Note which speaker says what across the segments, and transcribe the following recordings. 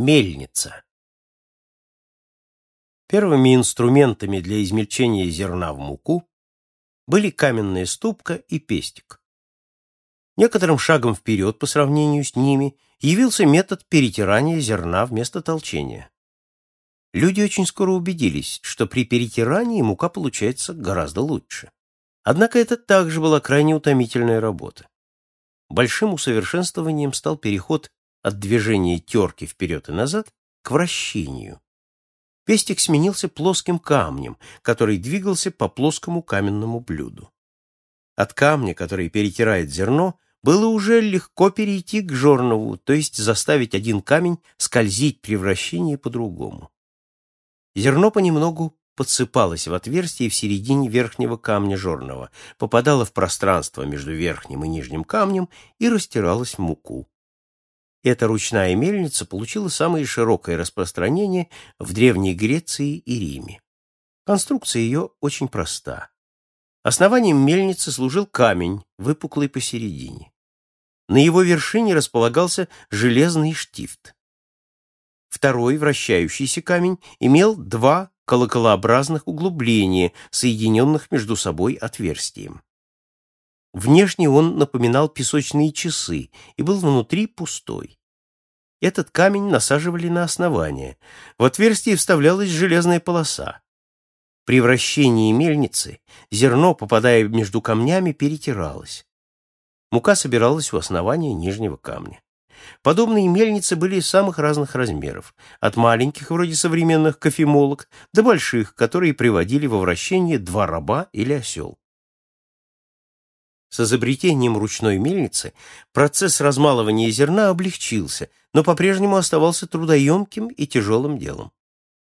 Speaker 1: Мельница. Первыми инструментами для измельчения зерна в муку были каменная ступка и пестик. Некоторым шагом вперед по сравнению с ними явился метод перетирания зерна вместо толчения. Люди очень скоро убедились, что при перетирании мука получается гораздо лучше. Однако это также была крайне утомительная работа. Большим усовершенствованием стал переход от движения терки вперед и назад к вращению. Пестик сменился плоским камнем, который двигался по плоскому каменному блюду. От камня, который перетирает зерно, было уже легко перейти к жорнову, то есть заставить один камень скользить при вращении по-другому. Зерно понемногу подсыпалось в отверстие в середине верхнего камня жорного, попадало в пространство между верхним и нижним камнем и растиралось в муку. Эта ручная мельница получила самое широкое распространение в Древней Греции и Риме. Конструкция ее очень проста. Основанием мельницы служил камень, выпуклый посередине. На его вершине располагался железный штифт. Второй вращающийся камень имел два колоколообразных углубления, соединенных между собой отверстием. Внешне он напоминал песочные часы и был внутри пустой. Этот камень насаживали на основание. В отверстие вставлялась железная полоса. При вращении мельницы зерно, попадая между камнями, перетиралось. Мука собиралась у основания нижнего камня. Подобные мельницы были самых разных размеров, от маленьких, вроде современных кофемолок, до больших, которые приводили во вращение два раба или осел. С изобретением ручной мельницы процесс размалывания зерна облегчился, но по-прежнему оставался трудоемким и тяжелым делом.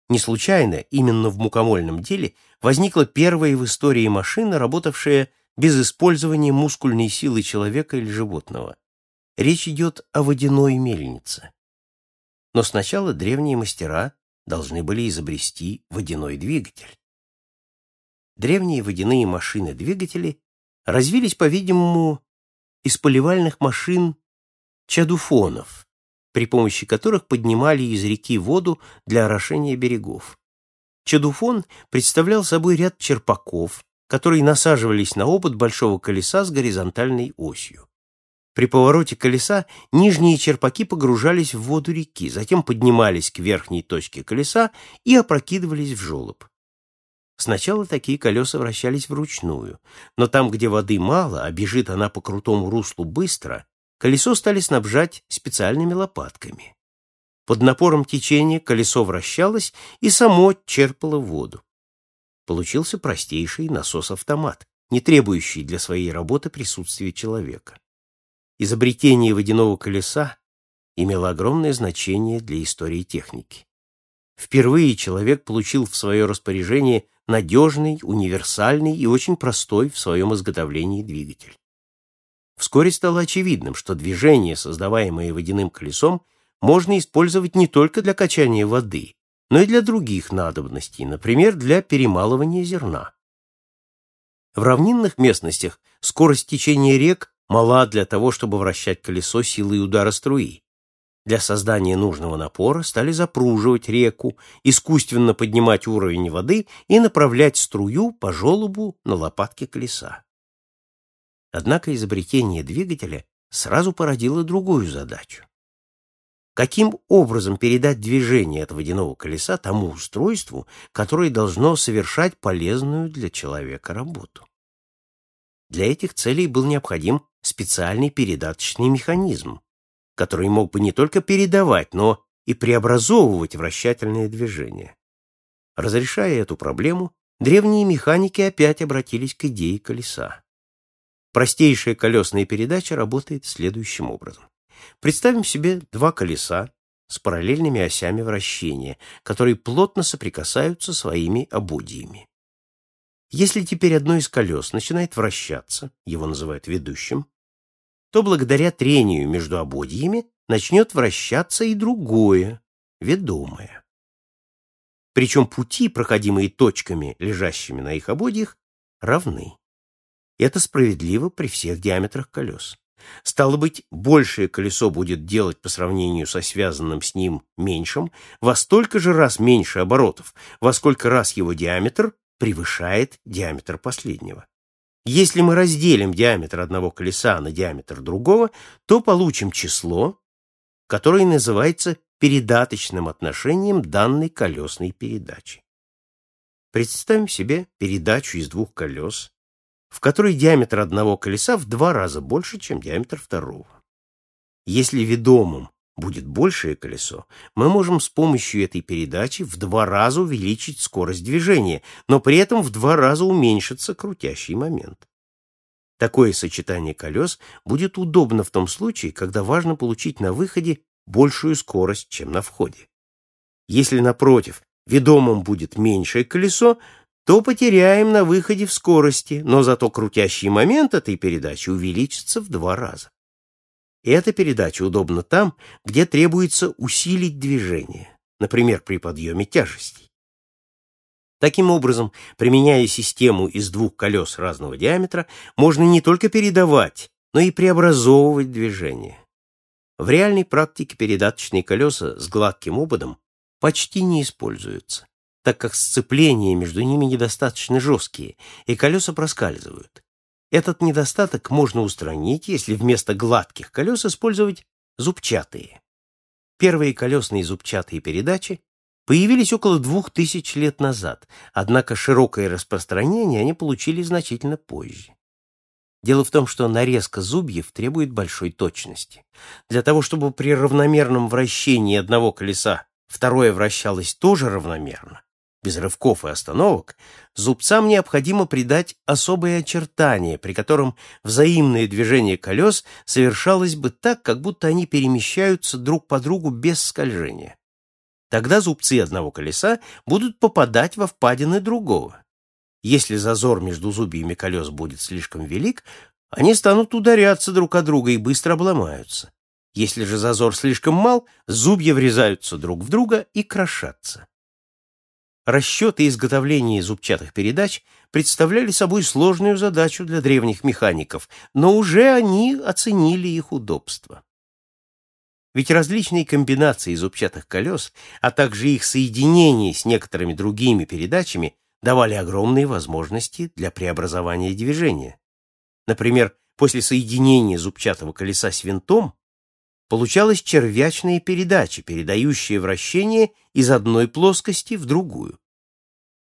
Speaker 1: Не случайно именно в мукомольном деле возникла первая в истории машина, работавшая без использования мускульной силы человека или животного. Речь идет о водяной мельнице. Но сначала древние мастера должны были изобрести водяной двигатель. Древние водяные машины-двигатели развились, по-видимому, из поливальных машин чадуфонов, при помощи которых поднимали из реки воду для орошения берегов. Чадуфон представлял собой ряд черпаков, которые насаживались на обод большого колеса с горизонтальной осью. При повороте колеса нижние черпаки погружались в воду реки, затем поднимались к верхней точке колеса и опрокидывались в желоб. Сначала такие колеса вращались вручную, но там, где воды мало, а бежит она по крутому руслу быстро, колесо стали снабжать специальными лопатками. Под напором течения колесо вращалось и само черпало воду. Получился простейший насос-автомат, не требующий для своей работы присутствия человека. Изобретение водяного колеса имело огромное значение для истории техники. Впервые человек получил в свое распоряжение надежный, универсальный и очень простой в своем изготовлении двигатель. Вскоре стало очевидным, что движение, создаваемое водяным колесом, можно использовать не только для качания воды, но и для других надобностей, например, для перемалывания зерна. В равнинных местностях скорость течения рек мала для того, чтобы вращать колесо силой удара струи. Для создания нужного напора стали запруживать реку, искусственно поднимать уровень воды и направлять струю по желобу на лопатке колеса. Однако изобретение двигателя сразу породило другую задачу. Каким образом передать движение от водяного колеса тому устройству, которое должно совершать полезную для человека работу? Для этих целей был необходим специальный передаточный механизм, который мог бы не только передавать, но и преобразовывать вращательное движение. Разрешая эту проблему, древние механики опять обратились к идее колеса. Простейшая колесная передача работает следующим образом. Представим себе два колеса с параллельными осями вращения, которые плотно соприкасаются своими ободьями. Если теперь одно из колес начинает вращаться, его называют ведущим, то благодаря трению между ободьями начнет вращаться и другое, ведомое. Причем пути, проходимые точками, лежащими на их ободьях, равны. Это справедливо при всех диаметрах колес. Стало быть, большее колесо будет делать по сравнению со связанным с ним меньшим во столько же раз меньше оборотов, во сколько раз его диаметр превышает диаметр последнего. Если мы разделим диаметр одного колеса на диаметр другого, то получим число, которое называется передаточным отношением данной колесной передачи. Представим себе передачу из двух колес, в которой диаметр одного колеса в два раза больше, чем диаметр второго. Если ведомым будет большее колесо, мы можем с помощью этой передачи в два раза увеличить скорость движения, но при этом в два раза уменьшится крутящий момент. Такое сочетание колес будет удобно в том случае, когда важно получить на выходе большую скорость, чем на входе. Если, напротив, ведомым будет меньшее колесо, то потеряем на выходе в скорости, но зато крутящий момент этой передачи увеличится в два раза. Эта передача удобна там, где требуется усилить движение, например, при подъеме тяжестей. Таким образом, применяя систему из двух колес разного диаметра, можно не только передавать, но и преобразовывать движение. В реальной практике передаточные колеса с гладким ободом почти не используются, так как сцепления между ними недостаточно жесткие, и колеса проскальзывают. Этот недостаток можно устранить, если вместо гладких колес использовать зубчатые. Первые колесные зубчатые передачи появились около двух тысяч лет назад, однако широкое распространение они получили значительно позже. Дело в том, что нарезка зубьев требует большой точности. Для того, чтобы при равномерном вращении одного колеса второе вращалось тоже равномерно, без рывков и остановок, зубцам необходимо придать особые очертания, при котором взаимное движение колес совершалось бы так, как будто они перемещаются друг по другу без скольжения. Тогда зубцы одного колеса будут попадать во впадины другого. Если зазор между зубьями колес будет слишком велик, они станут ударяться друг о друга и быстро обломаются. Если же зазор слишком мал, зубья врезаются друг в друга и крошатся. Расчеты изготовления зубчатых передач представляли собой сложную задачу для древних механиков, но уже они оценили их удобство. Ведь различные комбинации зубчатых колес, а также их соединение с некоторыми другими передачами давали огромные возможности для преобразования движения. Например, после соединения зубчатого колеса с винтом получалась червячная передача, передающая вращение из одной плоскости в другую.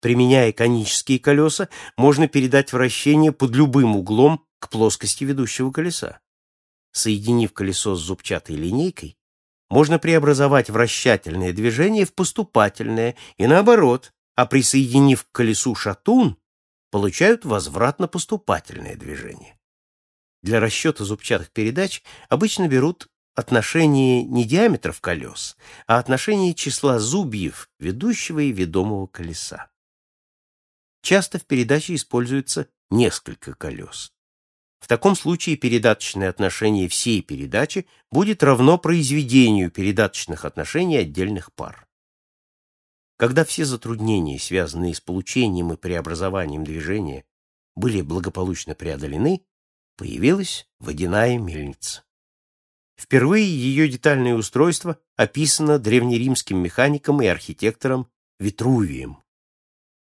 Speaker 1: Применяя конические колеса, можно передать вращение под любым углом к плоскости ведущего колеса. Соединив колесо с зубчатой линейкой, можно преобразовать вращательное движение в поступательное и наоборот, а присоединив к колесу шатун, получают возвратно-поступательное движение. Для расчета зубчатых передач обычно берут отношение не диаметров колес, а отношение числа зубьев ведущего и ведомого колеса. Часто в передаче используется несколько колес. В таком случае передаточное отношение всей передачи будет равно произведению передаточных отношений отдельных пар. Когда все затруднения, связанные с получением и преобразованием движения, были благополучно преодолены, появилась водяная мельница. Впервые ее детальное устройство описано древнеримским механиком и архитектором Витрувием.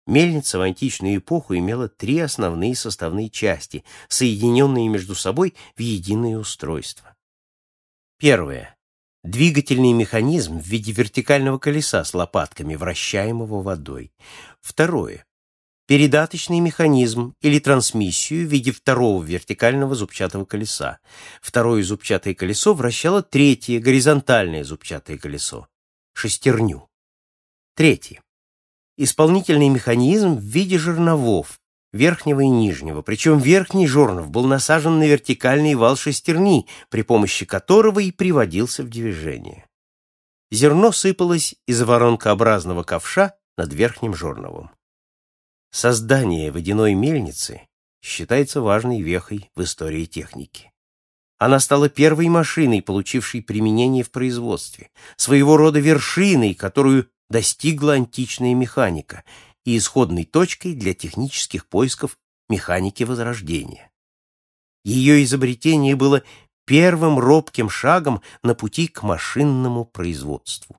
Speaker 1: Мельница в античную эпоху имела три основные составные части, соединенные между собой в единое устройство. Первое. Двигательный механизм в виде вертикального колеса с лопатками, вращаемого водой. Второе. Передаточный механизм или трансмиссию в виде второго вертикального зубчатого колеса. Второе зубчатое колесо вращало третье горизонтальное зубчатое колесо – шестерню. Третье исполнительный механизм в виде жерновов, верхнего и нижнего, причем верхний жернов был насажен на вертикальный вал шестерни, при помощи которого и приводился в движение. Зерно сыпалось из воронкообразного ковша над верхним жерновом. Создание водяной мельницы считается важной вехой в истории техники. Она стала первой машиной, получившей применение в производстве, своего рода вершиной, которую достигла античная механика и исходной точкой для технических поисков механики Возрождения. Ее изобретение было первым робким шагом на пути к машинному производству.